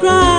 bright.